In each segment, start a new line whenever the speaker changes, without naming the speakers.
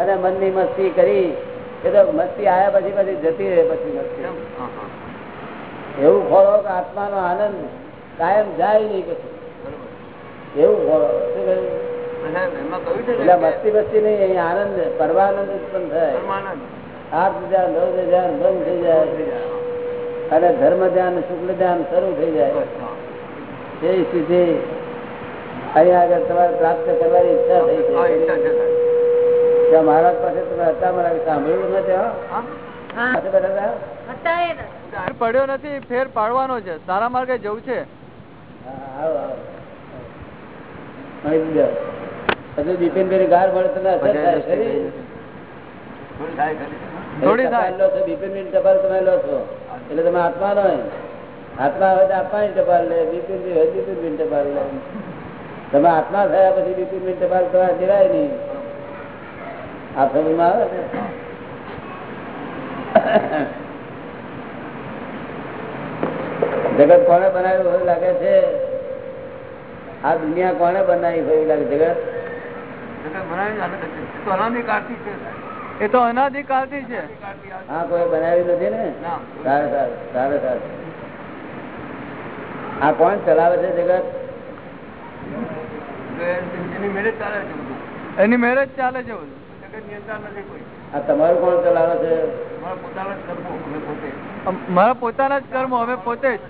અને મનની મસ્તી કરી. એ તો મસ્તી આવ્યા પછી પછી જતી રહે પછી મસ્તી. એવું ખોળો કે આત્માનો આનંદ કાયમ જાય નહીં પછી એવું ખોળો શું એટલે મસ્તી મસ્તી નહીં આનંદ પરમાનંદ ઉત્પન્ન થાય. આઠ હજાર નવ હજાર બંધ થઈ જાય. અને ધર્મ ધ્યાન શુક્લ ધ્યાન શરૂ થઈ જાય. એ સ્થિતિ અહીંયા આગળ તમારે પ્રાપ્ત કરવાની ઈચ્છા થઈ છે. ત્યાં મહારાજ પાસે તમે હતા મારા સાંભળ્યું નથી
પડ્યો નથી ફેર પાડવાનો છે. સારા માર્ગે જવું છે.
હજુ બિપિનભાઈ ગાર મળે તમે અસર થાય
થોડી થાય.
લો છો ટપાલ તમે લો છો. એટલે તમે આત્મા નો આત્મા હોય તો આત્માની ટપાલ લે બિપિનભાઈ હોય બિપિનભાઈ ટપાલ લે. તમે આત્મા થયા પછી બિપિનભાઈ ટપાલ તમારે જીરાય નહીં. આ સમજમાં આવે ને જગત કોને બનાવ્યું એવું લાગે છે? આ દુનિયા કોને બનાવી હોય એવું લાગે જગત?
એ તો અનાધિકાળ છે
હા કોઈ બનાવ્યું નથી ને? સારું સારું સારું સારું. આ કોણ ચલાવે છે જગત?
એની મેરેજ ચાલે છે બધું.
આ તમારું કોણ ચલાવે છે?
મારા પોતાના જ કર્મો અમે પોતે જ.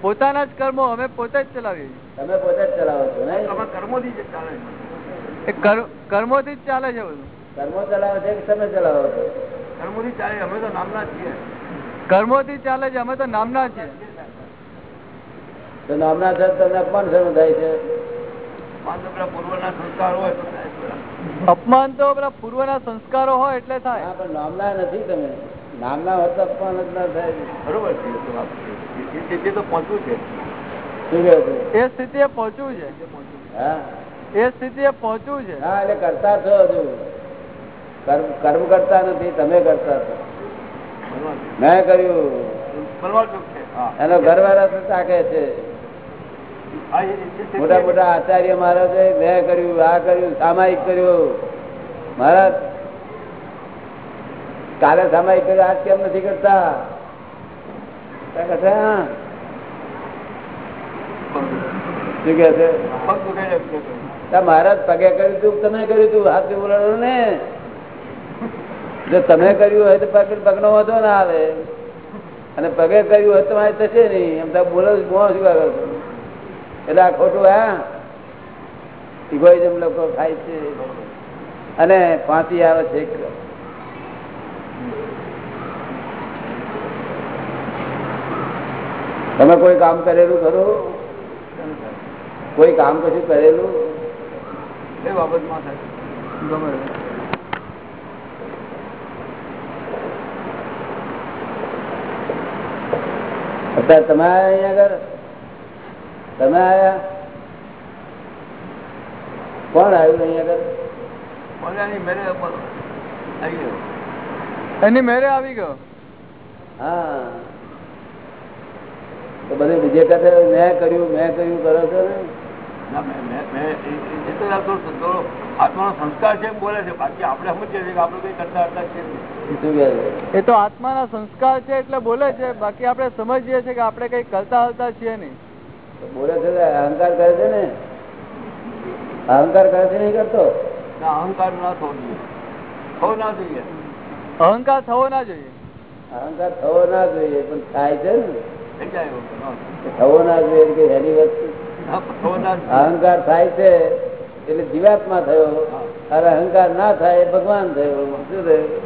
પોતાના જ કર્મો અમે પોતે જ ચલાવીએ છીએ.
તમે પોતે જ ચલાવો છો નહીં?
એ કર- કર્મોથી જ ચાલે છે બધું.
કર્મો ચલાવે છે કે તમે ચલાવો છો?
કર્મોથી ચાલે છે અમે તો નામના છીએ.
તો નામના છે તમને અપમાન શરૂ થાય છે?
અપમાન તો પેલા પૂર્વના સંસ્કારો હોય એટલે થાય.
પણ નામના નથી તમે. નામના હોત તો અપમાન જ ના થાય. શું કહે છે?
એ સ્થિતિએ પહોંચવું છે.
હા?
એ સ્થિતિએ પહોંચવું છે.
હા એટલે કરતા છો હજુ. કર્મ કર્મ કરતા નથી તમે કરતા છો. મેં કર્યું. એનો ઘરવાળા તો તાકે છે. મોટા મોટા આચાર્ય મહારાજે મેં કર્યું આ કર્યું સામાયિક કર્યું. મહારાજ કાલે સામાયિક કર્યું આજ કેમ નથી કરતા. શું કે છે? મહારાજ પગે કર્યું તું તમે કર્યું તું? હાથ બોલાવાનું ને. જો તમે કર્યું હોય તો પગ પગનો વાંધો ના આવે. અને પગે કર્યું હોય તો મારે થશે નહીં. એમ તો બોલો શું છો એટલે આ ખોટું હા? ઇગોઇઝમ લોકો ખાય છે. અને ફાંસી આવે છે તમે કોઈ કામ કરેલું ખરું? કોઈ કામ કશું કરેલું?
ગમે
અત્યારે તમે આયા અહીંયા આગળ તમે આવ્યા કોણ આવ્યું અહીંયા આગળ?
એની મેરે આવી ગયો?
હા. તો બધું બીજે કહે મેં કર્યું મેં કર્યું કરો છો ને?
આત્માનો સંસ્કાર છે એમ બોલે છે. બાકી આપણે સમજીએ છીએ કે આપણે કઈ કરતા હતા છે.
એ તો આત્માના સંસ્કાર છે એટલે બોલે છે. બાકી આપણે સમજીએ છીએ કે આપણે કઈ કરતા હતા છીએ નહીં.
બોલે છે અહંકાર કરે છે ને? અહંકાર કરે છે નહીં કરતો?
અહંકાર ના થવો જોઈએ. થવો ના જોઈએ.
અહંકાર થવો ના જોઈએ.
અહંકાર થવો ના જોઈએ પણ થાય છે ને? થવો ના જોઈએ કે એની વસ્તુ. અહંકાર થાય છે એટલે જીવાત્મા થયો. અરે અહંકાર ના થાય ભગવાન થયો. શું થયું?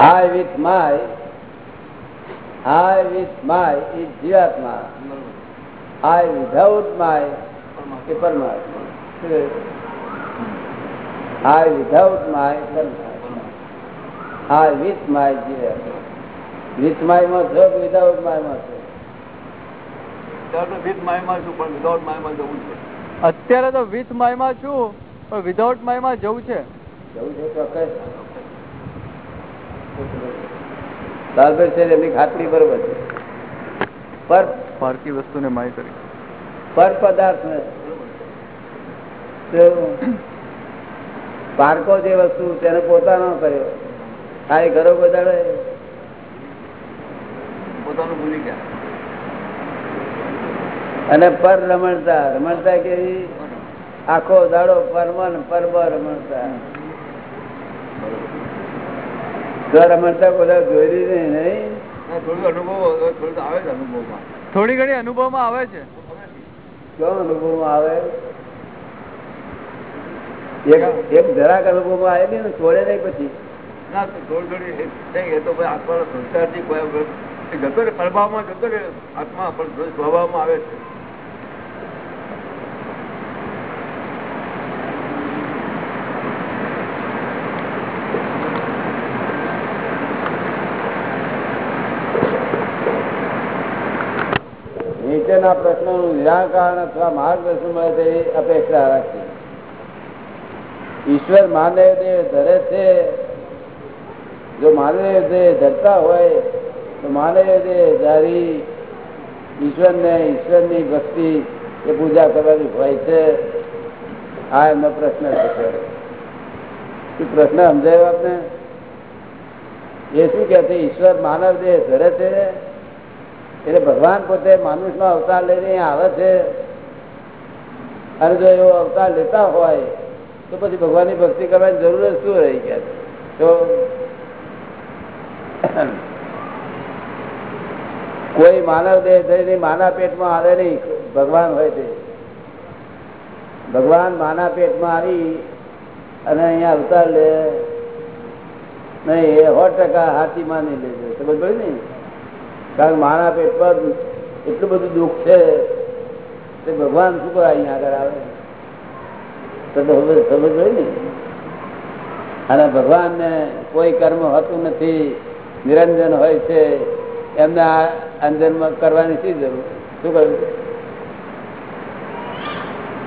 I with my I with my is જીવાત્મા I without my એ પરમાત્મા? I without my પરમાત્મા I with my જીવાત્મા with my માં છો કે without my માં છો
ત્યારે તો with માયમાં છું પણ without માયમાં જવું છે
અત્યારે તો વિથ માયમાં છું પણ વિધાઉટ માયમાં જવું છે.
જવું છે ચોક્કસ છે એમની ખાતરી બરોબર છે. પર
પારકી વસ્તુને માય કરી.
પર પદાર્થ પારકો જે વસ્તુ તેને પોતાનો કર્યો. આ એ ઘરો બધાડે
પોતાનું ભૂલી ગયા.
અને પર રમણતા. રમણતા કેવી? આખો દાડો પરમન પરબ રમણતા. બધા નહીં નહીં?
ના, અનુભવમાં આવે છે અનુભવમાં.
થોડી ઘણી આવે છે.
કેવો અનુભવમાં આવે? એક જરાક અનુભવમાં આવે ને છોડે નહીં પછી?
ના થોડી થોડી એ નહીં, એ તો ભાઈ આત્માનો સંસ્કારથી થી જતો એ જતો માં પ્રભાવમાં જતો ને આત્મા પણ થોડી સ્વભાવમાં આવે છે.
નીચેના પ્રશ્નોનું નિરાકરણ અથવા માર્ગદર્શન મળે તેવી અપેક્ષા રાખી. ઈશ્વર માનવ દેહ ધરે છે. જો માનવ દેહ ધરતા હોય, તો માનવ દેહ ધારી ઈશ્વરને ઈશ્વરની ભક્તિ એ પૂજા કરવાની હોય છે. આ એમનો પ્રશ્ન છે પ્રશ્ન સમજાયો આપને? એ શું કે ઈશ્વર માનવ દેહ ધરે છે? એટલે ભગવાન પોતે માનુષ નો અવતાર લઈને આવે છે. અને જો એવો અવતાર લેતા હોય, તો પછી ભગવાનની ભક્તિ કરવાની જરૂર શું રહી ગયા? તો કોઈ માનવ દેહ થઈને માના પેટમાં આવે નહીં, ભગવાન હોય તે. ભગવાન માના પેટમાં આવી અને અહીંયા અવતાર લે. નહીં, એ સો ટકા હાથી માની લેજો સમજ પડી ને? કારણ મારા પેટ એટલું બધું દુઃખ છે તે ભગવાન શું કરે અહીંયા આગળ આવે? તો સમજ હોય ને? અને ભગવાનને કોઈ કર્મ હોતું નથી, નિરંજન હોય છે, એમને આ અંજનમાં કરવાની શી જરૂર? શું કહ્યું?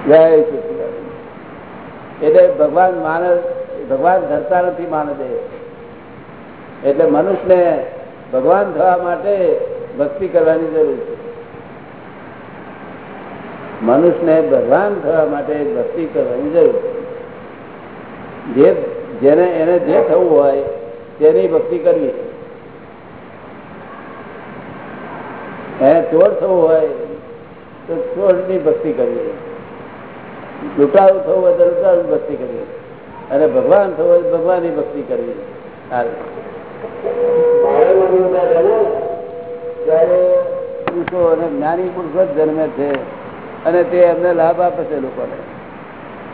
જય એટલે ભગવાન માનસ ભગવાન ધરતા નથી માનદે એટલે મનુષ્યને ભગવાન થવા માટે ભક્તિ કરવાની જરૂર છે. મનુષ્યને ભગવાન થવા માટે ભક્તિ કરવાની જરૂર છે. જેને એને જે થવું હોય તેની ભક્તિ કરવી એને ચોર થવું હોય તો ચોરની ભક્તિ કરવી લૂંટારું થવું હોય તો લૂંટારું ભક્તિ કરવી અને ભગવાન થવું હોય ભગવાનની ભક્તિ કરવી સારું. જ્ઞાની પુરુષો જ જન્મે છે અને તે એમને લાભ આપે છે લોકોને.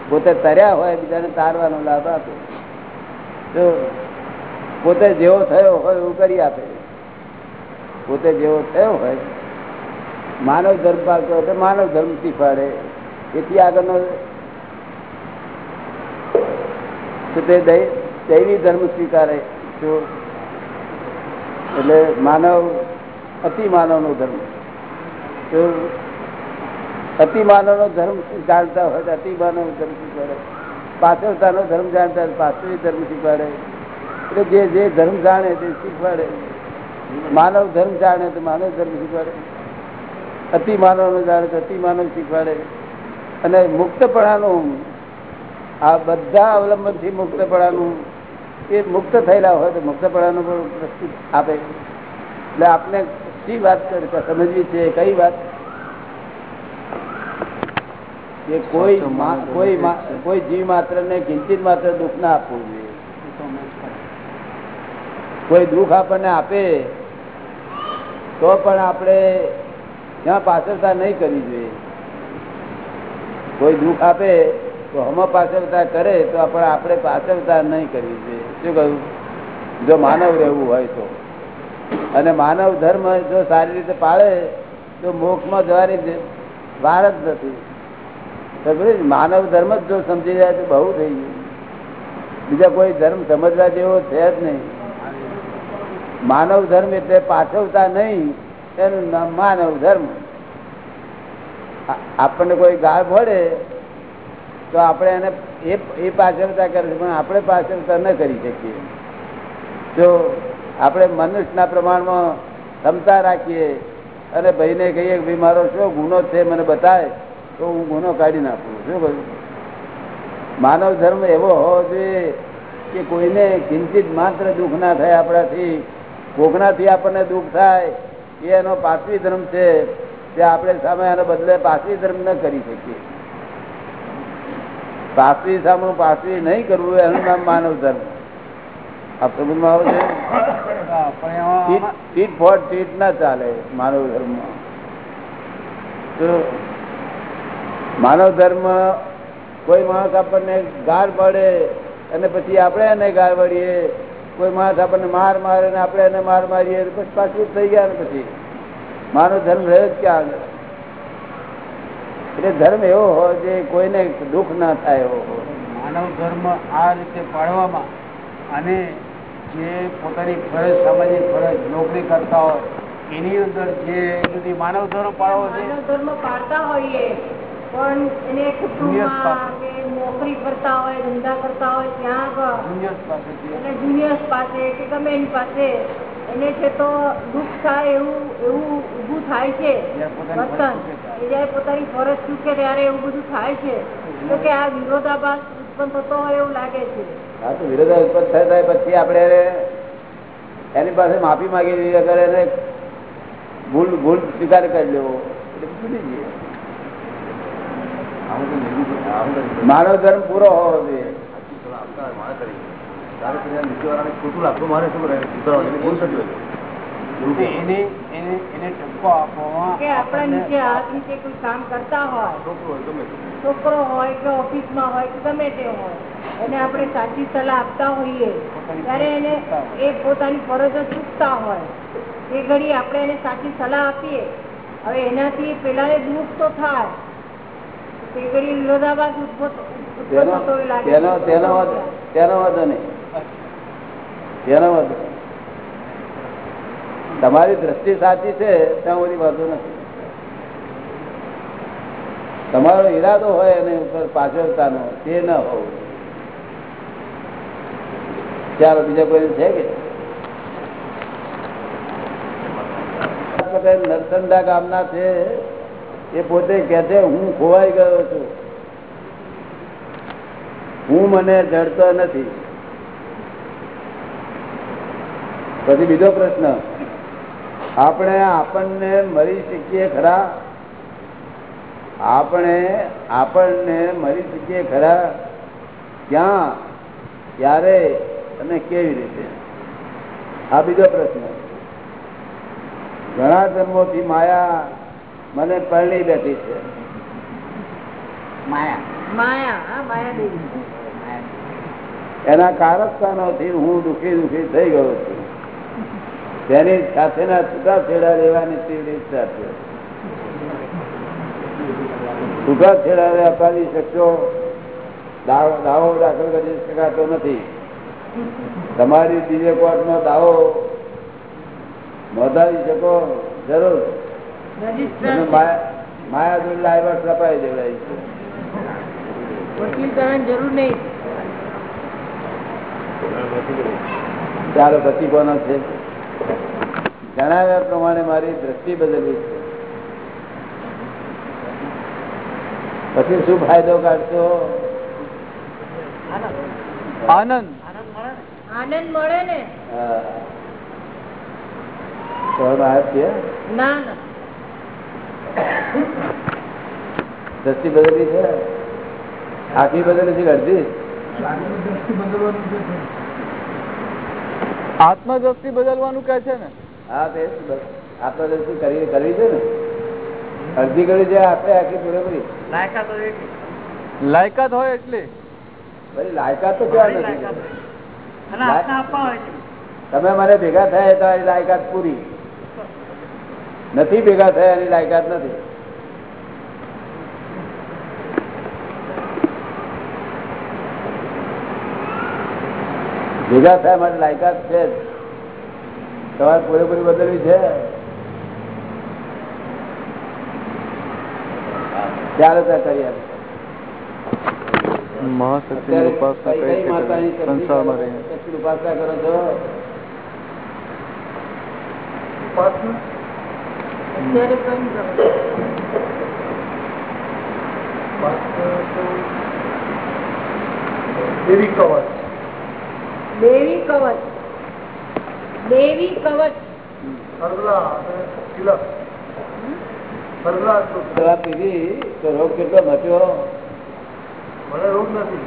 પોતે તર્યા હોય, બીજાને તારવાનો લાભ આપે. પોતે જેવો થયો હોય એવું કરી આપે. પોતે જેવો થયો હોય, માનવ ધર્મ પાલતો હોય તો માનવ ધર્મ શીખવાડે. એથી આગળનો દૈવી ધર્મ સ્વીકારે. જો એટલે માનવ અતિ માનવ નો ધર્મ અતિ માનવ નો ધર્મ જાણતા હોય તો અતિ માનવ ધર્મ શીખવાડે પાછળતા નો ધર્મ જાણતા હોય પાછળ ધર્મ શીખવાડે. એટલે જે જે ધર્મ જાણે તે શીખવાડે. માનવ ધર્મ જાણે તો માનવ ધર્મ શીખવાડે. અતિ માનવ નો જાણે તો અતિ માનવ શીખવાડે. અને મુક્તપણાનું આ બધા અવલંબનથી મુક્તપણાનું એ મુક્ત થયેલા હોય તો મુક્તપણાનું પણ પ્રસ્તુત આપે. એટલે આપને શી વાત સમજવી છે કઈ વાત? કે કોઈ કોઈ કોઈ જીવ માત્ર ને કિંચિત માત્ર દુઃખ ના આપવું જોઈએ. કોઈ દુઃખ આપણને આપે તો પણ આપણે ત્યાં પાછળતા નહીં કરવી જોઈએ. કોઈ દુઃખ આપે તો હમ પાછળતા કરે તો આપણે આપણે પાછળતા નહીં કરવી જોઈએ. શું કહ્યું? જો માનવ રહેવું હોય તો. અને માનવ ધર્મ જો સારી રીતે પાળે, તો મોક્ષમાં જવાની વાર જ નથી. માનવ ધર્મ જ જો સમજી જાય તો બહુ થઈ ગયું. બીજા કોઈ ધર્મ સમજવા જેવો છે જ નહીં. માનવ ધર્મ એટલે પાછળતા નહીં, એનું નામ માનવ ધર્મ. આપણને કોઈ ગાળ ભળે તો આપણે એને એ પાછળતા કરે છે પણ આપણે પાછળતા ન કરી શકીએ. જો આપણે મનુષ્યના પ્રમાણમાં ક્ષમતા રાખીએ અને ભાઈને કહીએ કે ભાઈ, મારો શું ગુનો છે? મને બતાવે તો હું ગુનો કાઢી નાખું. શું કહ્યું માનવ ધર્મ એવો હોવો જોઈએ કે કોઈને કિંચિત માત્ર દુઃખ ના થાય આપણાથી. કોકનાથી આપણને દુઃખ થાય એ એનો પાછવી ધર્મ છે. તે આપણે સામે આને બદલે પાછવી ધર્મ ન કરી શકીએ. પાછવી સામે પાસરી નહીં કરવું એનું નામ માનવ ધર્મ. આ સમજમાં આવે છે? ટીટ- ફોર ટીટ ના ચાલે માનવ ધર્મ માનવ ધર્મ કોઈ માણસ આપણને ગાર પડે અને પછી આપણે એને ગાર વળીએ કોઈ માણસ આપણને માર મારે આપણે એને માર મારીએ, પછી પાછું થઈ ગયા ને પછી. માનવ ધર્મ રહે જ ક્યાં આગળ? એટલે ધર્મ એવો હોય જે કોઈને દુઃખ ના થાય એવો
માનવ ધર્મ આ રીતે પાડવામાં અને જે પોતાની ફરજ સામાજિક ફરજ નોકરી કરતા હોય એની અંદર જે બધી માનવ ધર્મ પાડવો છે.
ધર્મ પાડતા હોઈએ પણ એને કુટુંબમાં કે નોકરી કરતા હોય ધંધા કરતા હોય ત્યાં આગળ
જુનિયર્સ પાસેથી
જુનિયર્સ પાસે કે ગમે એની પાસે એને છે તો દુઃખ થાય એવું એવું ઊભું થાય છે.
ત્યારે.
એ જયારે પોતાની ફરજ ચૂકે ત્યારે એવું બધું થાય છે. તો કે આ વિરોધાભાસ ઉત્પન્ન થતો હોય એવું લાગે છે.
હા તો વિરોધા ઉત્પન્ન થાય થાય પછી આપણે એની પાસે માફી માંગી દીધી અગર એને ભૂલ ભૂલ સ્વીકાર કરી લેવો. એટલે ભૂલી જઈએ. માનવ ધર્મ પૂરો હોવો જોઈએ.
એને એને એને ટપકો આપવામાં
આપણા નીચે હાથ નીચે કોઈ કામ કરતા હોય છોકરો હોય કે ઓફિસમાં હોય કે ગમે તે હોય એને આપણે સાચી સલાહ આપતા હોઈએ. ત્યારે એને એ પોતાની ફરજો ચૂકતા હોય એ ઘડી આપણે એને સાચી સલાહ આપીએ. હવે એનાથી પેલા એ દુઃખ તો થાય. તે ઘડી લોધાબાદ ઉત્પન્ન
તેનો તેનો તેનો વાંધો નહીં તમારી દ્રષ્ટિ સાચી છે, ત્યાં બધી વાંધો નથી. તમારો ઈરાદો હોય એની ઉપર પાછળતાનો તે ન હોવું. ચાલો, બીજા કોઈ છે કે? નરસંડા ગામના છે, એ પોતે કે છે, હું ખોવાઈ ગયો છું. હું મને જડતો નથી. પછી બીજો પ્રશ્ન. આપણે આપણને મરી શકીએ ખરા? આપણે આપણને મરી શકીએ ખરા? ક્યાં? ક્યારે? અને કેવી રીતે? આ બીજો પ્રશ્ન. ઘણા જન્મોથી માયા મને પરણી બેઠી છે. એના કારસ્તાનોથી હું દુખી દુખી થઈ ગયો છું. તેની સાથેના છૂટા છેડા લેવાની તીવ્ર ઈચ્છા છે. છૂટા છેડા અપાવી શકશો? દાવો દાવો દાખલ કરી શકાતો નથી. તમારી બીજે કોર્ટનો દાવો નોંધાવી શકો? જરૂર. માયા માયા દુર લાયવટ લપાઈ દેવાય છે.
વકીલ કરવાની જરૂર નહીં.
ચાલો પછી કોનો છે? જણાવ્યા પ્રમાણે મારી દ્રષ્ટિ બદલવી છે. પછી શું ફાયદો કાઢશો?
આનંદ.
આનંદ મળે ને.
છે
ના ના.
દ્રષ્ટિ બદલવી છે? આખી બદલી છે અડધી?
આત્મદ્રષ્ટિ બદલવાનું કે છે ને.
હા તે આપણે દ્રષ્ટિ કરવી કરવી છે ને? અડધી કરી છે આપણે આખી પૂરેપૂરી.
લાયકાત હોય એટલે.
બધી લાયકાત તો ક્યાં નથી તમે મને ભેગા થયા તો લાયકાત પૂરી. નથી ભેગા થયા એની લાયકાત નથી. ભેગા થયા માટે લાયકાત છે જ. તમારે પૂરેપૂરી બદલવી છે? ચાલો ત્યાં કરી આપીએ.
મહાશક્તિની
અત્યારે
ઉપાસના
કઈ
કઈ
કઈ
રીતે
માતાની
કરવી? સંસારમાં રહીને.
શક્તિની ઉપાસના કરો છો?
અત્યારે કઈ ગમે
દેવી કવચ.
દેવી કવચ. દેવી કવચ.
રોગ કેટલો મચ્યો?
મને રોગ નથી.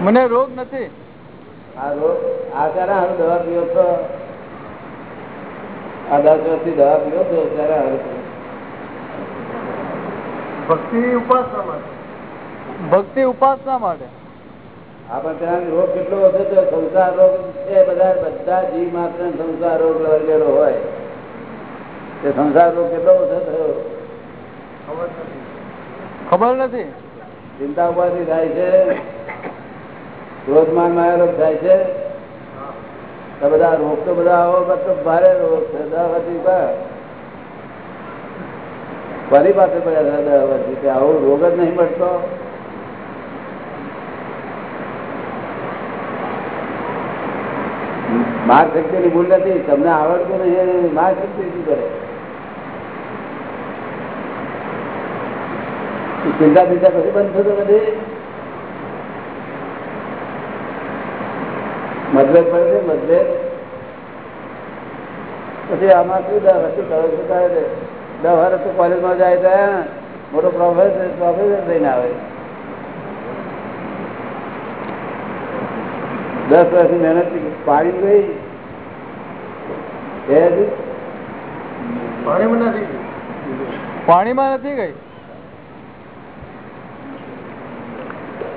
મને રોગ નથી.
આ રોગ આ ત્યારે હારું દવા પીવો તો આ દસ વર્ષથી દવા પીવો તો ત્યારે હારું
ભક્તિ ઉપાસના માટે.
ભક્તિ ઉપાસના માટે.
આપણે ત્યાં રોગ કેટલો વધે તો સંસાર રોગ છે બધા બધા જીવ માત્ર સંસાર રોગ લગેલો હોય. તે સંસાર રોગ કેટલો વધે થયો?
ખબર નથી.
ચિંતા ઉપાધિ થાય છે? ક્રોધમાન માયા રોગ થાય છે? તો બધા રોગ તો બધા આવો મતલબ ભારે રોગ છે પર ફરી પાસે પડ્યા હતા કે આવો રોગ જ નહીં મળતો? માર શક્તિ ની ભૂલ નથી, તમને આવડતું નહીં માર શક્તિ શું કરે? ચિંતા બિંતા પછી બંધ થતો નથી? મતભેદ પડે છે, મતભેદ. પછી આમાં શું વર્ષથી કરો શું કરે છે, દસ વર્ષ કોલેજમાં જાય ત્યાં મોટો પ્રોફેસર પ્રોફેસર થઈને આવે. દસ વર્ષની મહેનત પાણી ગઈ.
પાણીમાં નથી
પાણીમાં નથી ગઈ?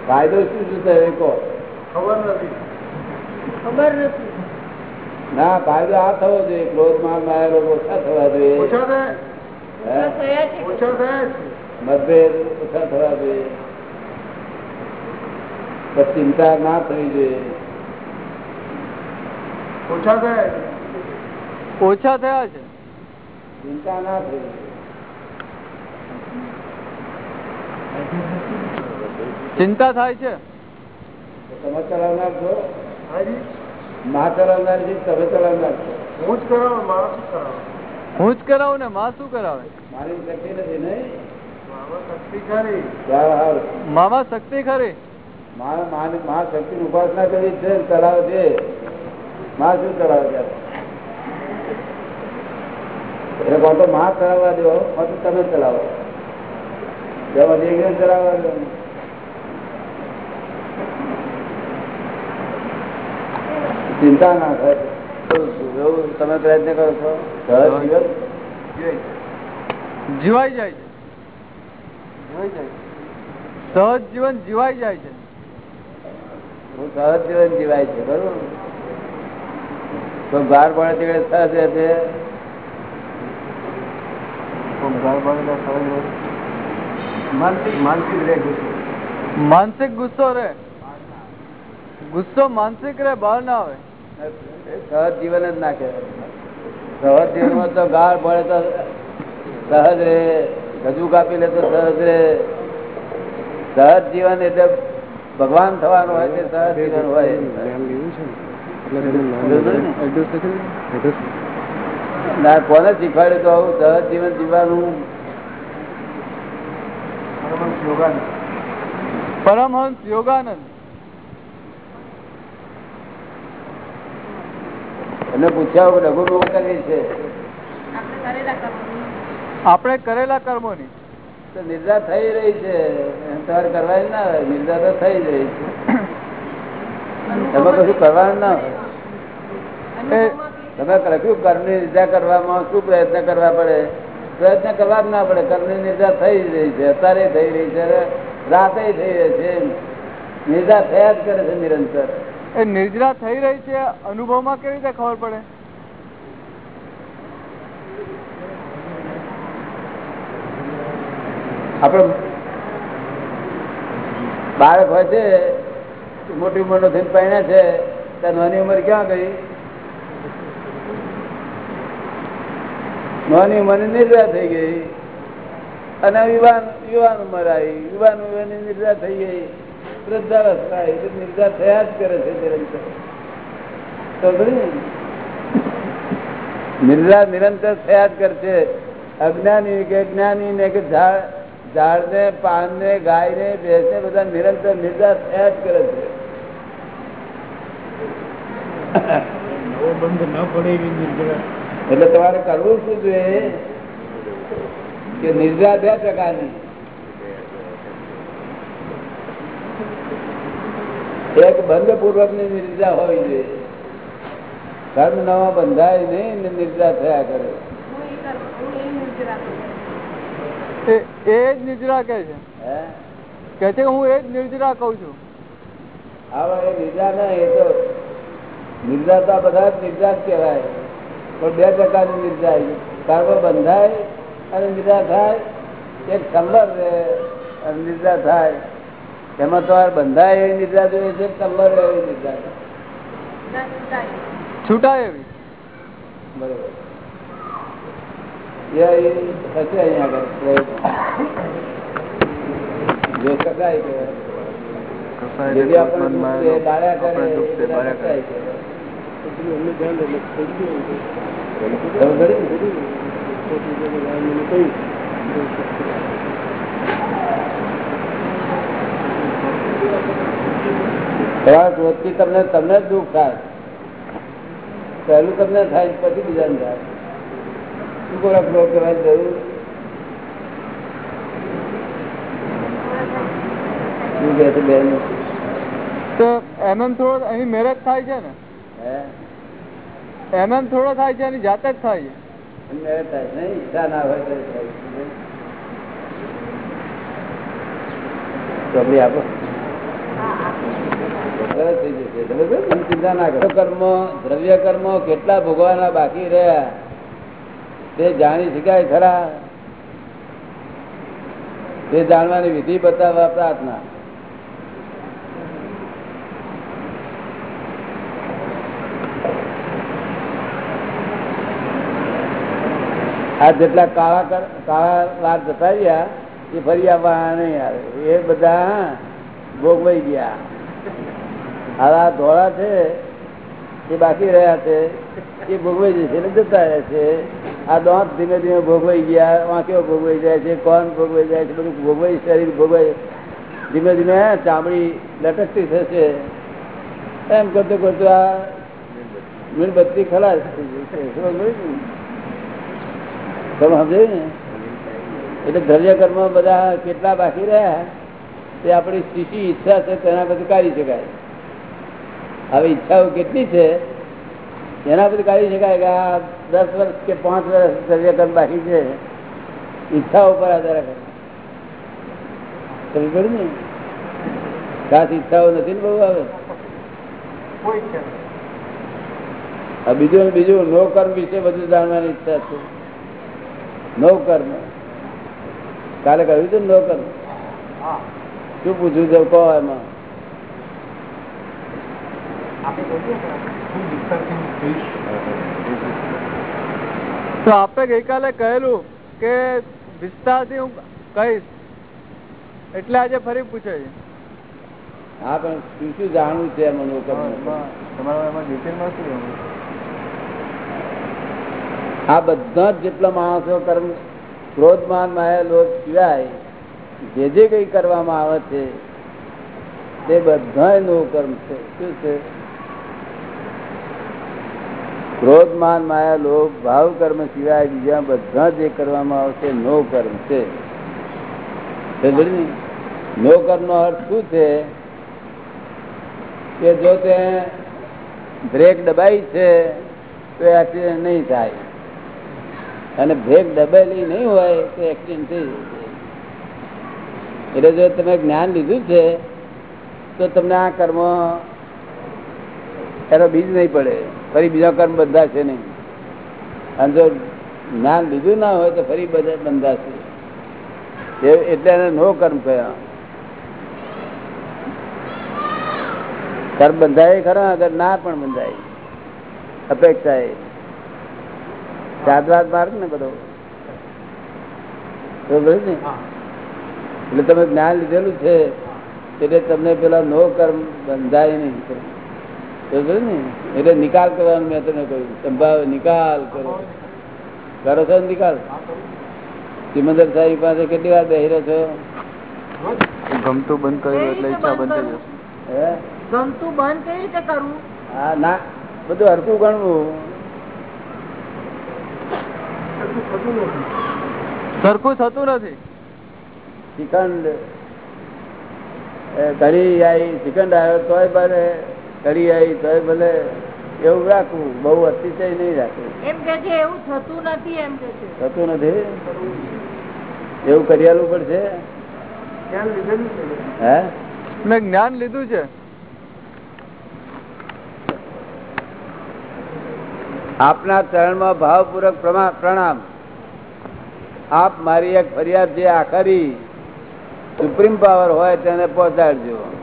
ફાયદો શું શું થયો કહો.
ખબર નથી.
ખબર નથી.
ના ફાયદો આ થવો જોઈએ. ક્રોધમાં માં રોગ ઓછા થવા જોઈએ.
ઓછા
મતભેદ થવા જોઈએ. ચિંતા ના થવી જોઈએ.
ઓછા થાય.
ઓછા થયા છે.
ચિંતા ના થઈ.
ચિંતા થાય છે.
તો તમે ચલાવનાર છો? મા ચલાવનાર છે તમે ચલાવનાર છો?
હું જ કરાવું માણસ શું કરાવું?
હું જ કરાવું ને માં શું કરાવે?
મારી શક્તિ નથી નહીં.
મામા શક્તિ ખરી.
મા શક્તિ ખરી?
મા માં માં શક્તિની ઉપાસના કરી છે ચલાવે છે. મા શું ચલાવે છે? એટલે કોણ તો માં ચલાવવા દો કોણ તો તમે ચલાવો. ચલાવવા દો. ચિંતા ના થાય. તમે પ્રયત્ન કરો છો? સહજ જીવન
જીવાઈ જાય છે. સહજ જીવન જીવાઈ જાય છે.
સહજ જીવન જીવાય છે બરોબર. તો ગાર પડે તે સહજ રહે છે
માનસિક માનસિક ગુસ્સો.
રે? ગુસ્સો માનસિક રે બહાર ના આવે.
સહજ જીવન જ ના કહેવાય. સહજ જીવનમાં તો ગાળ પડે તો સહજ રે. ગજુ કાપી લે તો સહજ રે. સહજ જીવન એટલે ભગવાન થવાનું હોય તે સહજ જીવન હોય. ના કોને શીખવાડ્યું તો આવું? સહજ જીવન જીવવાનું?
પરમહંસ યોગાનંદ.
એને પૂછ્યા લઘુ બહુ કરવી છે.
આપણે કરેલા કર્મોની.
તો નિર્જા થઈ રહી છે. તમારે કરવાની ના હોય નિર્જા તો થઈ રહી છે. તમે કશું કરવાનું ના હોય. તમે લખ્યું કર્મની નિર્જા કરવામાં શું પ્રયત્ન કરવા પડે? પ્રયત્ન કરવા જ ના પડે. કર્મની નિર્જા થઈ રહી છે. અત્યારે થઈ રહી છે. રાતે થઈ રહી છે નિર્જા થયા જ કરે છે નિરંતર.
એ નિર્જા થઈ રહી છે. અનુભવમાં કેવી રીતે ખબર પડે?
આપડે બાળક હોય છે મોટી ઉંમરનો થઈને પહેણ્યા છે ત્યાં નાની ઉંમર ક્યાં ગઈ? નાની મની નિર્જા થઈ ગઈ. અને યુવાન યુવાન ઉંમર આવી. યુવાન ઉંમરની નિર્જા થઈ ગઈ. વૃદ્ધાવસ્થા આવી. થયા જ કરે છે નિરંતર તો નિરંતર થયા જ કરશે. અજ્ઞાની કે જ્ઞાની ને કે ઝાડ, ઝાડને, પાનને, ગાયને, ભેંસને બધા નિરંતર નિર્જા થયા જ કરે છે. એટલે તમારે કરવું શું જોઈએ કે નિર્જા બે પ્રકારની એક બંધ પૂર્વકની નિર્જા હોવી જોઈએ કર્મ નવા બંધાય નહીં ને નિર્જા થયા કરે.
એ જ નિદ્રા કે છે. કે છે હું એ જ નિર્જરા કઉ છું.
આવા એ નિર્જા ના એ તો નિર્જાતા બધા જ નિર્જા જ કહેવાય. પણ બે પ્રકારની નિર્જા કર્મ બંધાય અને નિર્જા થાય એક સંબર રહે અને નિર્જા થાય. એમાં તો આ બંધાય એવી નિર્જા જોઈએ છે સંબર રહે એવી નિર્જા
છૂટાય એવી.
બરોબર. થશે અહીંયા આગળ. જો શકાય કે તમને તમને જ દુઃખ થાય. પહેલું તમને થાય પછી બીજાને થાય. શું કોઈ ક્રોધ કરવાની જરૂર? શું કહે છે બેન?
તો એમ એમ થોડો એની મેરેજ થાય છે ને? એમ થોડો થાય છે એની જાતે જ થાય
દ્રવ્ય કર્મ કેટલા ભોગવાના બાકી રહ્યા તે જાણી શકાય ખરા. તે જાણવાની વિધિ બતાવવા પ્રાર્થના. આ જેટલા કાળા કાળા વાર જતા રહ્યા, એ ફરી આવવા નહીં આવે. એ બધા ભોગવાઈ ગયા. હવે આ ધોળા છે, એ બાકી રહ્યા છે, એ ભોગવાઈ જશે એટલે જતા રહે છે. આ દાંત ધીમે ધીમે ભોગવાઈ ગયા વાંક્યો ભોગવાઈ જાય છે કોણ ભોગવાઈ જાય છે, બધું ભોગવાઈ, શરીર ભોગવાઈ. ધીમે ધીમે ચામડી લટકતી થશે. એમ કરતો કરતો આ મીણબત્તી ખલાસ થઈ જશે સમજાયું ને એટલે ધર્ય કર્મ બધા કેટલા બાકી રહ્યા તે આપણી સ્થિતિ ઈચ્છા છે તેના પછી કાઢી શકાય. હવે ઈચ્છાઓ કેટલી છે એના પછી કાઢી શકાય કે આ દસ વર્ષ કે પાંચ વર્ષ ધર્ય કર્મ બાકી છે ઈચ્છા ઉપર આધાર કરે ને? ખાસ ઈચ્છાઓ નથી ને બહુ આવે. બીજું બીજું નો કર્મ વિશે બધું જાણવાની ઈચ્છા છે. નો. કર્મ કાલે કહ્યું હતું ને નો કર્મ શું પૂછ્યું છે? કહો એમાં.
તો આપે ગઈકાલે કહેલું કે વિસ્તારથી હું કહીશ. એટલે આજે ફરી પૂછે છે
હા પણ શું શું જાણવું છે એમાં
તમારા એમાં ડિટેલમાં શું
આ બધા જ જેટલા માણસો કર્મ ક્રોધમાન માયા લોભ સિવાય જે જે કઈ કરવામાં આવે છે, તે બધા નો કર્મ છે. શું છે? ક્રોધમાન માયા લોભ, ભાવ કર્મ સિવાય બીજા બધા જે કરવામાં આવે છે, નો કર્મ છે. નો? કર્મ નો અર્થ શું છે? કે જો તે બ્રેક દબાઈ છે, તો એક્સિડન્ટ નહીં થાય. અને બ્રેક દબાયેલી નહીં હોય તો એક્સિડન્ટ થઈ એટલે જો તમે જ્ઞાન લીધું છે, તો તમને આ કર્મ એનો બીજ નહીં પડે. ફરી બીજા કર્મ બંધાશે નહીં. અને જો જ્ઞાન લીધું ના હોય તો ફરી બધા બંધાશે. એટલે એને નો કર્મ કયા કર્મ બંધાય ખરા, અગર ના પણ બંધાય. અપેક્ષા એ સાદવાદ માર્ગ ને બધો. એટલે તમે જ્ઞાન લીધેલું છે એટલે તમને પેલા નો કર્મ બંધાય નહીં. ને? એટલે નિકાલ કરવાનું મેં તમને કહ્યું. સંભાવ નિકાલ કરો. કરો છો ને નિકાલ? સિમંદર સાહેબ પાસે કેટલી વાર રહ્યો છો?
ગમતું બંધ કર્યું એટલે ઈચ્છા બંધ થઈ જશે.
ગમતું બંધ કઈ રીતે કરવું
હા ના બધું હરકું ગણવું.
સરખું થતું નથી.
શ્રીખંડ એ આવી શ્રીખંડ આવ્યો તોય ભલે કઢી આવી તોય ભલે એવું રાખવું બહુ અતિશય નહીં રાખવું.
એમ કે છે એવું થતું નથી એમ કે છે.
થતું નથી? એવું કરિયાલું પડશે? હે?
મેં જ્ઞાન લીધું છે.
આપના ચરણમાં ભાવપૂર્વક પ્રણામ. આપ મારી એક ફરિયાદ જે આખરી સુપ્રીમ પાવર હોય તેને પહોંચાડજો.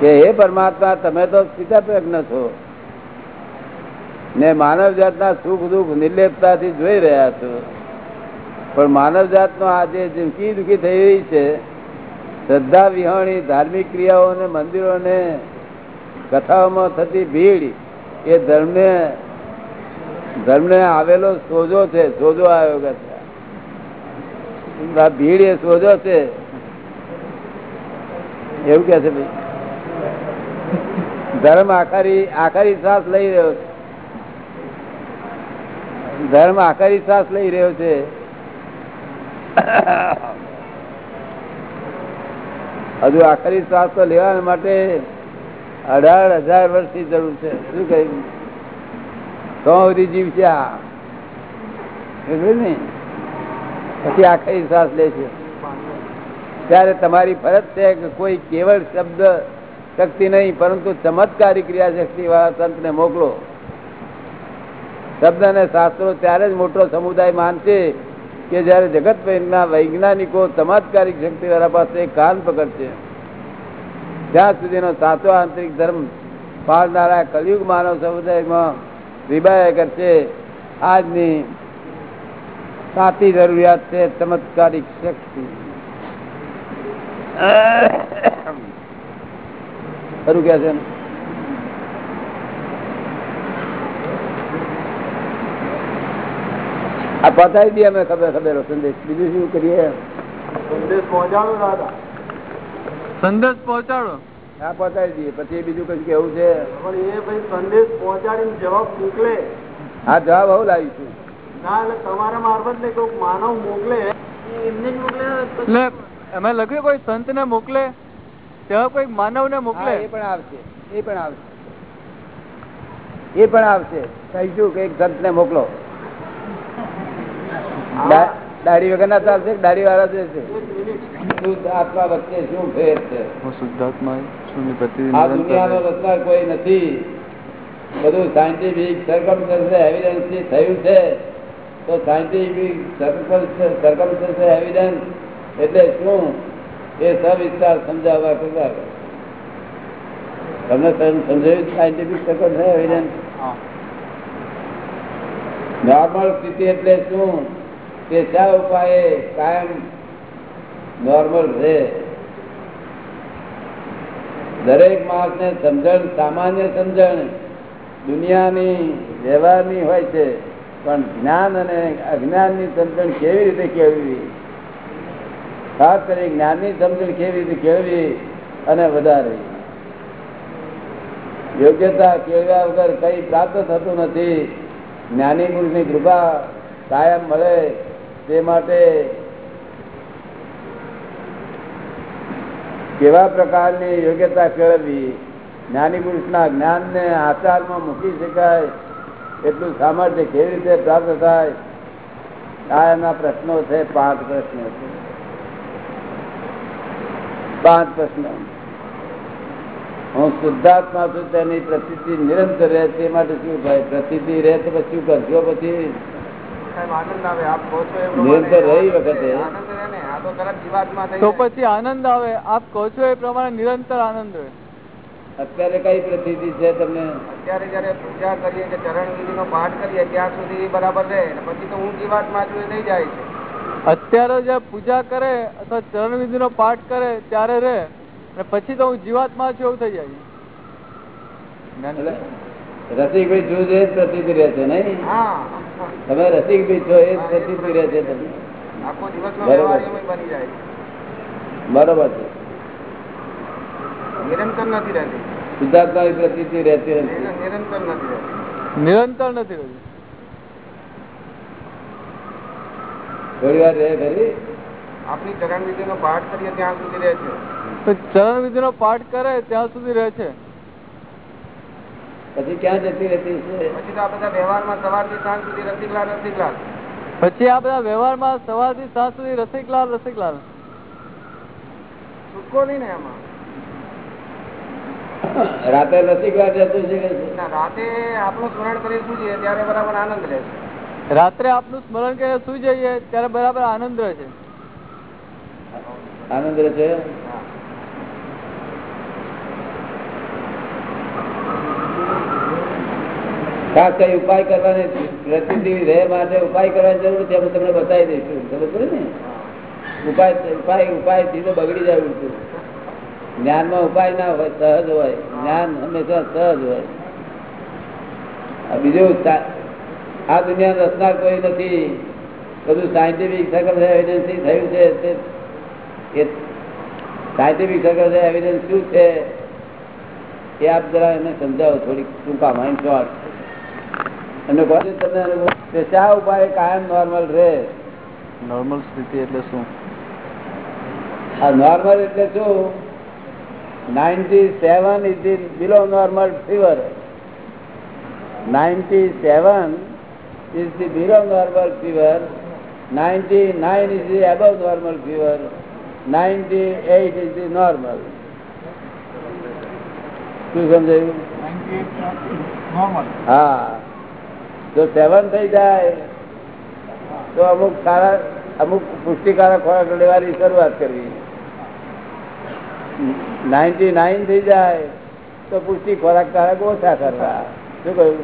કે હે પરમાત્મા, તમે તો સ્થિતપ્રજ્ઞ છો. ને માનવ જાતના સુખ દુઃખ નિર્લેપતાથી જોઈ રહ્યા છો. પણ માનવ જાતનો આજે જિંદગી દુઃખી થઈ રહી છે. શ્રદ્ધા વિહોણી ધાર્મિક ક્રિયાઓ અને મંદિરોને કથાઓમાં થતી ભીડ એ ધર્મને ધર્મને આવેલો સોજો છે, સોજો આવ્યો કે. આ ભીડ એ સોજો છે. એવું કે છે ભાઈ? ધર્મ આખરી આખરી શ્વાસ લઈ રહ્યો છે. ધર્મ આખરી શ્વાસ લઈ રહ્યો છે. હજુ આખરી શ્વાસ તો લેવા માટે અઢાર હજાર વર્ષની જરૂર છે. શું કહ્યું તો સુધી જીવશે આ. ને? પછી આખરી શ્વાસ લે છે. ત્યારે તમારી ફરજ છે કે કોઈ કેવળ શબ્દ શક્તિ નહીં, પરંતુ ચમત્કારી ક્રિયા શક્તિ વાળા સંતને મોકલો. શબ્દ અને શાસ્ત્રો ત્યારે જ મોટો સમુદાય માનશે કે જયારે જગત ના વૈજ્ઞાનિકો ચમત્કારી શક્તિ વાળા પાસે કાન પકડશે. ત્યાં સુધીનો સાચો આંતરિક ધર્મ પાળનારા કલયુગ માનવ સમુદાયમાં વિભાય કરશે. આજની સાચી જરૂરિયાત છે ચમત્કારિક શક્તિ. ખરું કે છે આ પતાવી દઈએ અમે ખબર ખબર સંદેશ. બીજું શું કરીએ?
સંદેશ પહોંચાડો દાદા.
સંદેશ પહોંચાડો.
હા પહોંચાડી દઈએ. પછી બીજું કઈ કેવું છે?
પણ એ ભાઈ સંદેશ પહોંચાડીને જવાબ મોકલે.
હા જવાબ હું લાવીશું.
ના એટલે તમારા મારફત ને કોઈ માનવ મોકલે.
એમને જ મોકલે
એટલે એમાં લખ્યું કોઈ સંત ને મોકલે? ત્યાં કોઈ માનવ ને મોકલે
એ પણ આવશે. એ પણ આવશે. એ પણ આવશે. કહીશું કે એક સંત ને મોકલો દાઢી વગર ના ચાલશે દાઢી વાળા જશે શુદ્ધ આત્મા વચ્ચે શું ફેર છે?
શુદ્ધાત્મા
આ દુનિયાનો રચનાર કોઈ નથી. બધું સાયન્ટિફિક સર્કમસ્ટન્સ એવિડન્સથી થયું છે. તો સાયન્ટિફિક સર્કમસ્ટન્સ એવિડન્સ એટલે શું? એ સવિસ્તાર સમજાવવા કરતા તમને સમ- સમજાયું સાયન્ટિફિક સરકમ એવિડન્સ નોર્મલ સ્થિતિ એટલે શું? કે શા ઉપાય કાયમ નોર્મલ રહે દરેક માણસને સમજણ સામાન્ય સમજણ દુનિયાની વ્યવહારની હોય છે, પણ જ્ઞાન અને અજ્ઞાનની સમજણ કેવી રીતે કેળવી ખાસ કરી જ્ઞાનની સમજણ કેવી રીતે કેળવી અને વધારવી? યોગ્યતા કેળવ્યા વગર કઈ પ્રાપ્ત થતું નથી. જ્ઞાની પુરુષની કૃપા કાયમ મળે તે માટે કેવા પ્રકારની યોગ્યતા કેળવવી? જ્ઞાની પુરુષના જ્ઞાનને આચારમાં મૂકી શકાય, એટલું સામર્થ્ય કેવી રીતે પ્રાપ્ત થાય? આ એના પ્રશ્નો છે, પાંચ પ્રશ્નો છે. પાંચ પ્રશ્નો. હું શુદ્ધાત્મા છું, તેની પ્રસિદ્ધિ નિરંતર રહે તે માટે શું થાય? પ્રસિદ્ધિ રહે તો પછી શું કરશો? પછી નિરંતર રહી વખતે
આનંદ રહે ને. આ તો તરત જીવાત્મા થઈ
તો
જાય.
પછી આનંદ આવે. આપ કહો છો એ પ્રમાણે નિરંતર આનંદ રહે.
અત્યારે કઈ પ્રતિ છે તમને?
અત્યારે જયારે પૂજા કરીએ કે ચરણગીરી નો પાઠ કરીએ ત્યાં સુધી બરાબર રહે. પછી તો હું જીવાત્મા છું એ થઈ જાય છે.
અત્યારે જે પૂજા કરે અથવા ચરણ વિધિ નો પાઠ કરે ત્યારે રે અને પછી તો હું જીવાત્મા છું એવું થઈ જાય
રસિકભાઈ છું એ જ પ્રતિતિ રહે છે નહીં?
હા.
તમે રસિકભાઈ છો એ જ પ્રતિતિ રહે છે તમને. બરોબર.
વ્યવહાર એમાં બની જાય.
બરોબર છે.
નિરંતર નથી રહેતી.
શુદ્ધાત્માની પ્રતિતિ રહેતી નથી.
નિરંતર નથી રહેતી.
નિરંતર નથી રહ્યું
થોડી વાર રહે ખરી
આપણી ચરણ વિધિનો પાઠ કરીએ ત્યાં સુધી રહે છે.
ચરણ વિધિ નો પાઠ કરે ત્યાં સુધી રહે છે.
પછી ક્યાં જતી રહેતી છે
પછી તો આ બધા વ્યવહારમાં સવારથી સાંજ સુધી રસિકલાલ રસિકલાલ.
પછી આ બધા વ્યવહારમાં સવારથી સાંજ સુધી રસિકલાલ રસિકલાલ.
છૂટકો નહીં ને એમાં.
રાતે રસિકલાલ જતું છે.
રાતે આપણું સ્મરણ કરી શું છે ત્યારે બરાબર આનંદ રહે છે.
રાત્રે આપનું સ્મરણ કરીને સુઈ જઈએ? ત્યારે બરાબર આનંદ રહે છે.
આનંદ રહે છે? ખાસ કઈ ઉપાય કરવાની પ્રતિતિ રહે માટે ઉપાય કરવાની જરૂર છે અમે તમને બતાવી દઈશું. ખબર પડે ને? ઉપાય ઉપાય ઉપાયથી તો બગડી જાય જ્ઞાન જ્ઞાનમાં ઉપાય ના હોય, સહજ હોય. જ્ઞાન હંમેશા સહજ હોય. બીજું આ દુનિયા રચનાર કોઈ નથી. બધું સાયન્ટિફિક સકલ એવિડન્સ થયું છે. એ સાયન્ટિફિક સકલ એવિડન્સ શું છે? એ આપ જરા એને સમજાવો, થોડીક ટૂંકા માઇન્ડ શોર્ટ અને તમને અનુભવ કે શા ઉપાય કાયમ નોર્મલ રહે?
નોર્મલ સ્થિતિ એટલે શું?
આ નોર્મલ એટલે શું? Ninety seven is the below normal fever ninety seven is the below normal fever ninety nine is the above normal fever ninety eight is the normal શું સમજાયું? હા. જો સેવન થઈ જાય, તો અમુક સારા, અમુક પુષ્ટિકારક ખોરાક લેવાની શરૂઆત કરવી. નાઇન્ટી નાઇન થઈ જાય, તો પુષ્ટિ ખોરાક કારક ઓછા કરવા. શું કહ્યું?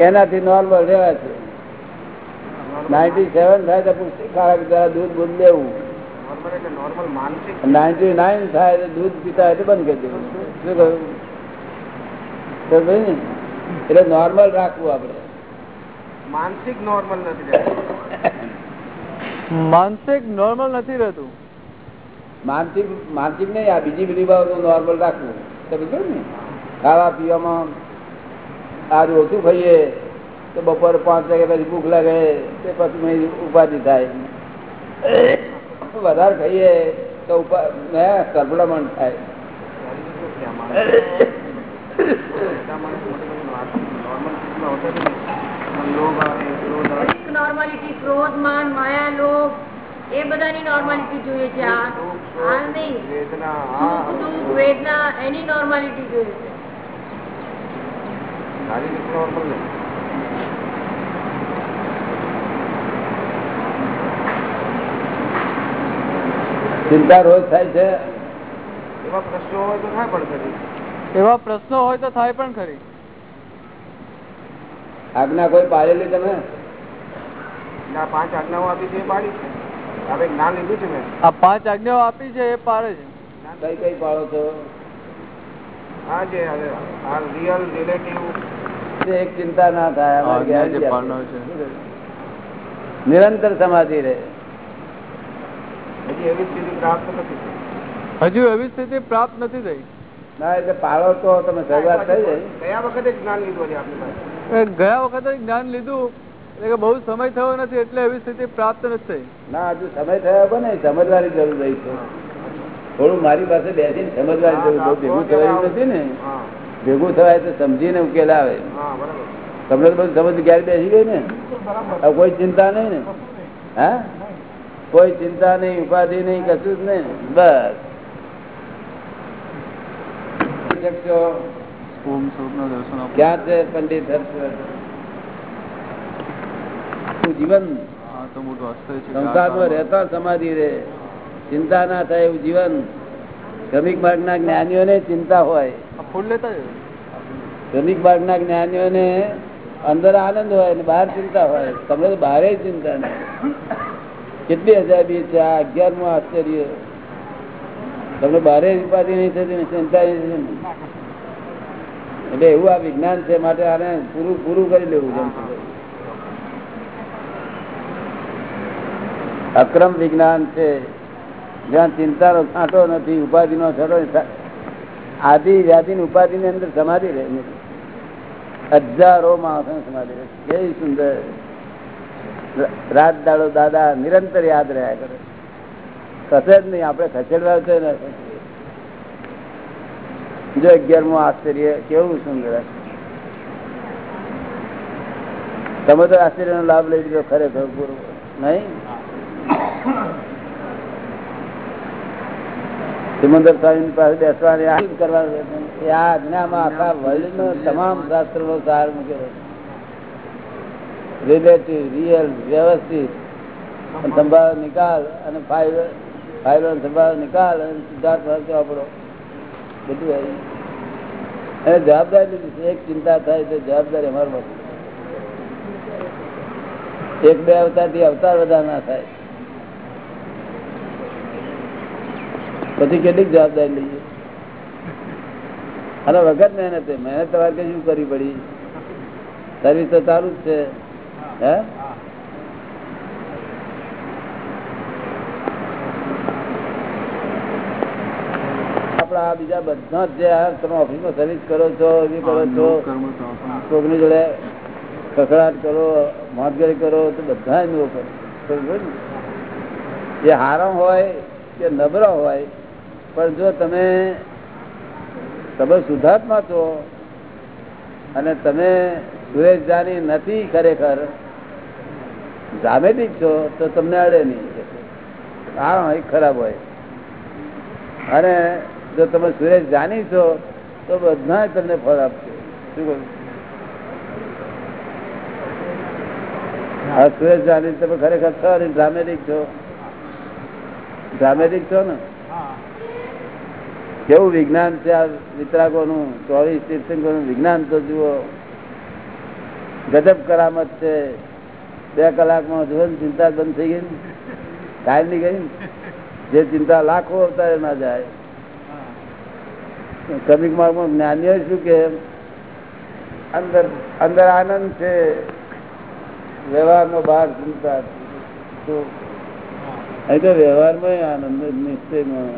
એનાથી નોર્મલ રહેવા છે. નાઇન્ટી સેવન થાય તો પુષ્ટિ ખોરાક દ્વારા દૂધ બૂધ લેવું.
એટલે
નાઇન્ટી નાઇન થાય તો દૂધ પીતા તો બંધ કરી દેવું. શું કહ્યું? એટલે નોર્મલ રાખવું આપડે
માનસિક નોર્મલ નથી
માનસિક નોર્મલ નથી રહેતું.
માનસિક માનસિક નહીં આ બીજી બધી બાબતો નોર્મલ રાખવું. સમજો ને? ખાવા પીવામાં આજ ઓછું ખાઈએ તો બપોરે પાંચ વાગે પછી ભૂખ લાગે તે પછી મેં ઉપાધિ થાય. વધારે ખાઈએ તો ઉપા મેં
નોર્માલિટી ક્રોધ માન માયા લોભ એ બધાની નોર્માલિટી જોઈએ છે. આ નહીં.
વેદના
વેદના એની નોર્માલિટી જોઈએ છે.
શારીરિક નોર્મલ નહીં.
ચિંતા રોજ થાય છે.
એવા પ્રશ્નો હોય તો થાય પણ ખરી.
એવા પ્રશ્નો હોય તો થાય પણ ખરી.
આજ્ઞા કોઈ પાડેલી તમે
પાંચ આજ્ઞાઓ આપી છે એ પાડી છે. હવે જ્ઞાન લીધું છે મેં
આ પાંચ આજ્ઞાઓ આપી છે એ પાડે છે.
કઈ કઈ પાડો છો?
હા જે આ રિયલ રિલેટિવ
એક ચિંતા ના થાય. નિરંતર સમાધિ રહે.
હજી એવી સ્થિતિ પ્રાપ્ત નથી થઈ.
હજુ એવી સ્થિતિ પ્રાપ્ત નથી થઈ.
ના એટલે પાડો તો તમે શરૂઆત થઈ જાય.
કયા વખતે જ્ઞાન લીધું છે આપણી પાસે.
ગયા વખતે જ્ઞાન લીધું. એટલે બહુ સમય થયો નથી એટલે એવી સ્થિતિ પ્રાપ્ત નથી થઈ.
ના હજુ સમય થયો પણ સમજવાની જરૂર રહી છે. થોડું મારી પાસે બેસીને સમજવાની જરૂર ભેગું થવાયું નથી ને? ભેગું થવાય તો સમજીને ઉકેલ આવે. તમને તો બધું સમજ ક્યારે બેસી ગઈ ને? કોઈ ચિંતા નહીં ને? હા? કોઈ ચિંતા નહીં ઉપાધિ નહીં કશું જ નહીં. બસ. શકશો
ઓમ સ્વરૂપના દર્શન
ક્યાં છે પંડિત જીવન.
તો મોટું આશ્ચર્ય છે.
સંસારમાં રહેતા સમાધિ રહે ચિંતા ના થાય એવું જીવન. ક્રમિક માર્ગના જ્ઞાનીઓને ચિંતા હોય.
ફૂલ લેતા.
ક્રમિક માર્ગના જ્ઞાનીઓને અંદર આનંદ હોય અને બહાર ચિંતા હોય. તમને તો બહારે ચિંતા નહીં કેટલી અજાબી છે આ અગિયારમું આશ્ચર્ય. તમને બારે ઉપાધિ નહીં થતી ચિંતા નહીં થતી ને. એટલે એવું આ વિજ્ઞાન છે માટે આને પૂરું પૂરું કરી લેવું છે. અક્રમ વિજ્ઞાન છે. જ્યાં ચિંતાનો છાંટો નથી, ઉપાધિનો છાંટો નથી. આદિ વ્યાધિ ની ઉપાધિ ની અંદર સમાધિ રહે હજારો માણસો સમાધિ રહે કેવી સુંદર. રાત દાડો દાદા નિરંતર યાદ રહ્યા કરે. કશે જ નહીં. આપણે ખસેડવા છે ને જો અગિયારમું આશ્ચર્ય કેવું સુંદર તમે તો આશ્ચર્ય નો લાભ લઈ લીધો, ખરેખર પૂરો. નહીં? સિમંદર સ્વામી પાસે બેસવાની આ આજ્ઞામાં આખા વર્લ્ડ નો તમામ શાસ્ત્ર નો સાર મૂકેલો રિલેટિવ રિયલ વ્યવસ્થિત. સંભાળ, નિકાલ અને ફાઇલ ફાઇલો સંભાળ, નિકાલ અને સિદ્ધાર્થ આપણો બધું જવાબદારી એક ચિંતા થાય તો જવાબદારી અમારો એક બે અવતારથી અવતાર વધારે ના થાય. પછી કેટલીક જવાબદારી લઈએ. અને વખત મહેનત. મહેનત તમારે શું કરવી પડી? સર્વિસ તો ચાલુ જ છે. હે? આપડા આ બીજા બધા જે તમે ઓફિસમાં સર્વિસ કરો છો એ કરો છો કોકની જોડે કકડાટ કરો મોતગરી કરો તો બધા? એ હારામ હોય કે નબળો હોય પણ જો તમે તમે સુધાર્થમાં છો અને તમે સુરેશ જાની નથી ખરેખર ડ્રામેટિક છો તો તમને અડે નહીં. હા હોય ખરાબ હોય. અને જો તમે સુરેશ જાણી છો, તો બધા તમને ફળ આપશે. શું સુરેશ જાની તમે ખરેખર છો અને ડ્રામેટિક છો? ડ્રામેટિક છો ને? કેવું વિજ્ઞાન છે આ વિતરાગોનું? ચોવીસ તીર્થંકરોનું વિજ્ઞાન તો જુઓ. ગજબ કરામત છે. બે કલાકમાં જીવન ચિંતા બંધ થઈ ગઈ ને? કાયમની ગઈ જે ચિંતા લાખો અવતારે ના જાય. ક્રમિક માર્ગમાં જ્ઞાનીઓ શું કે અંદર અંદર આનંદ છે વ્યવહારમાં બહાર ચિંતા અહીં તો વ્યવહારમાં આનંદ નિશ્ચયમાં.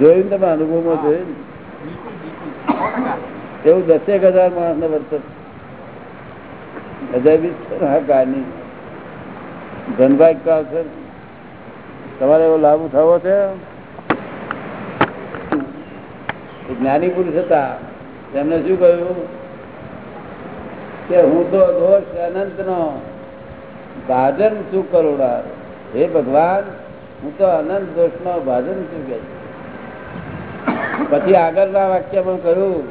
જોયું તમે અનુભવમાં જોયું એવું દસેક હજાર માણસ ને વર્તન હજાર વીસ છે હા આ કારની ધનભાઈ છે તમારે એવો લાભ થવો છે એ જ્ઞાની પુરુષ હતા. એમને શું કહ્યું? કે હું તો દોષ અનંત નો ભાજન શું કરોડાર હે ભગવાન, હું તો અનંત દોષ નો ભાજન શું કે. પછી આગળના વાક્યમાં કહ્યું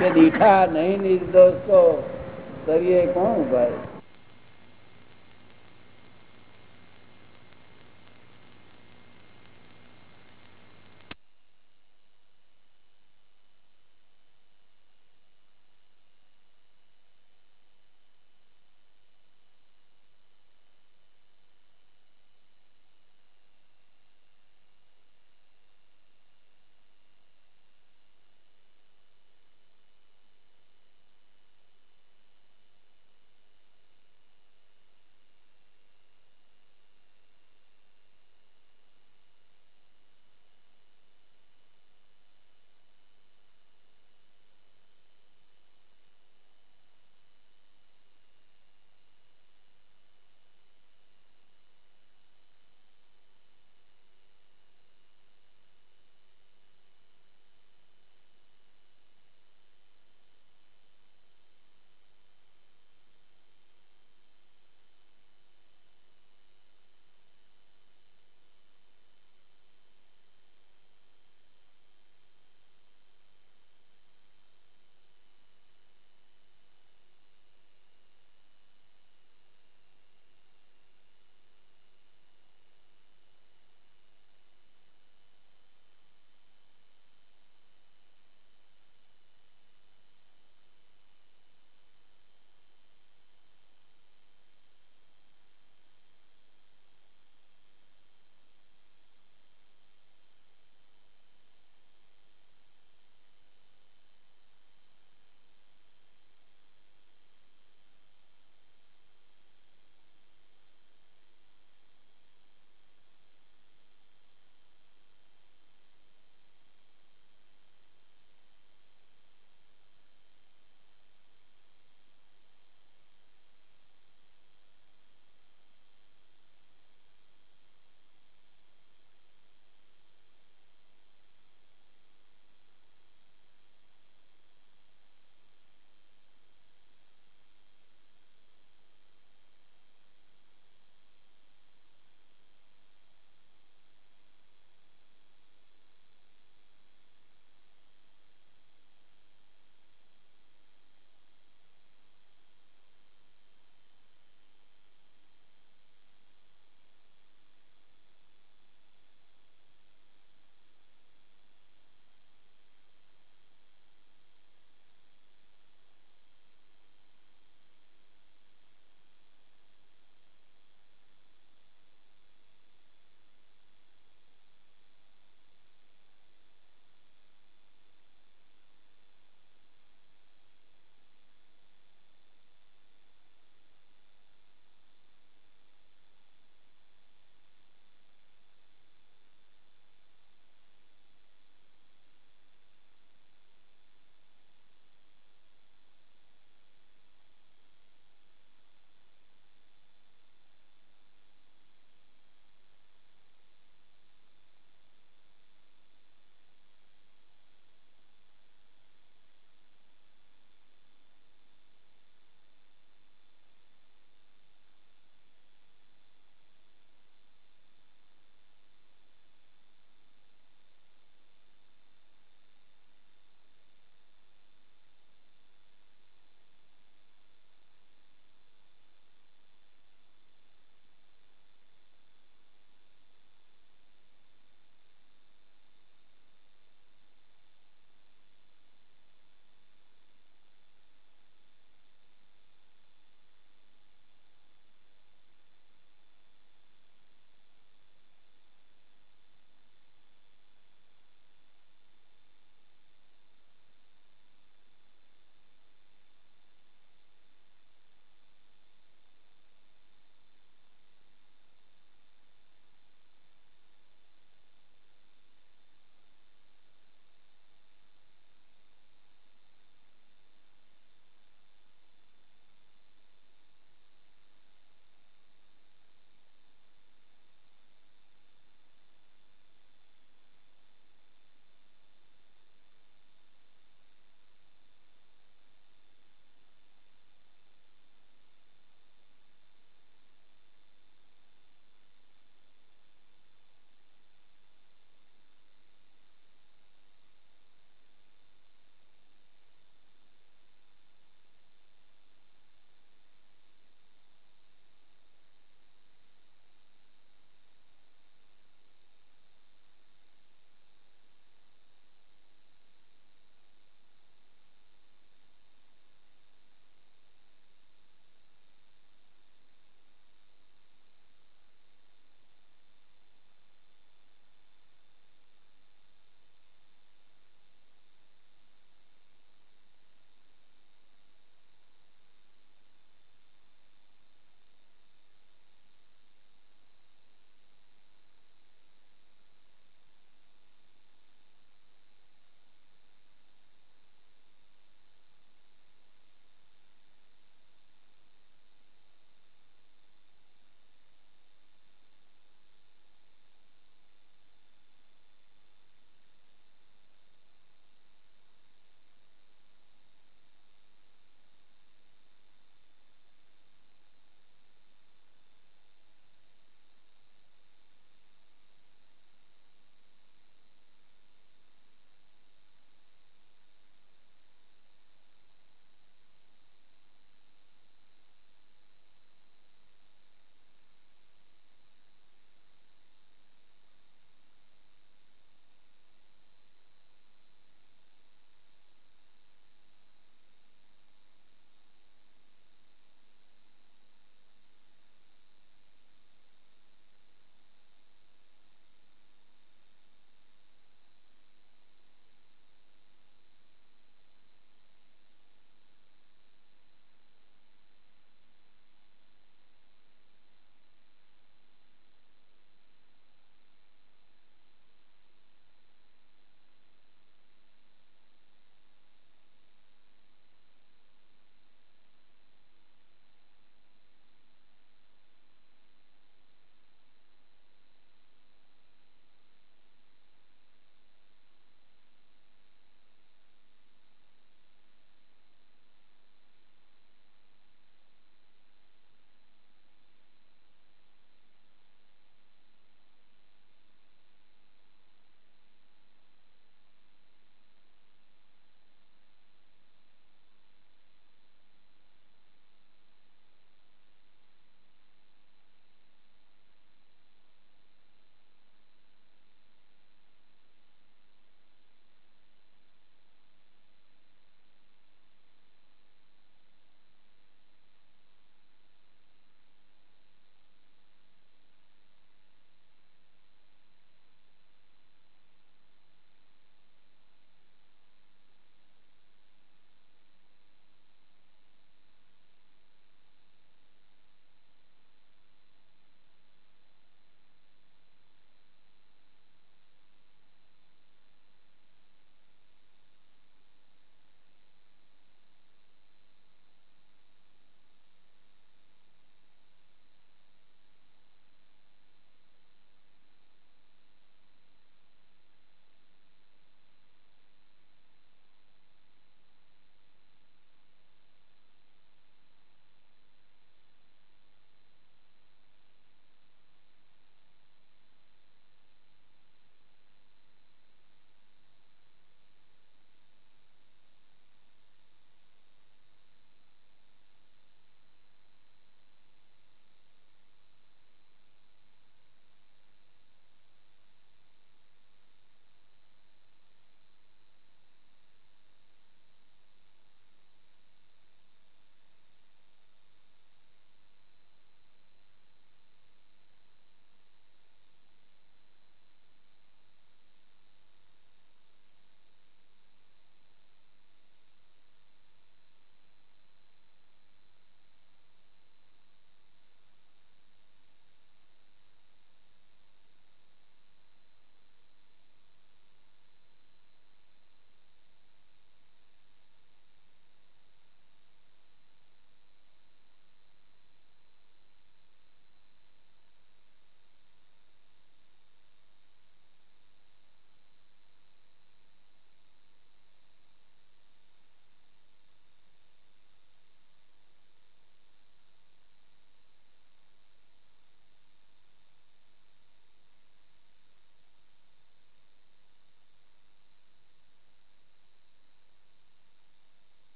કે દીઠા નહીં નિર્દોષ તો કરીએ કોણ ઉપાય?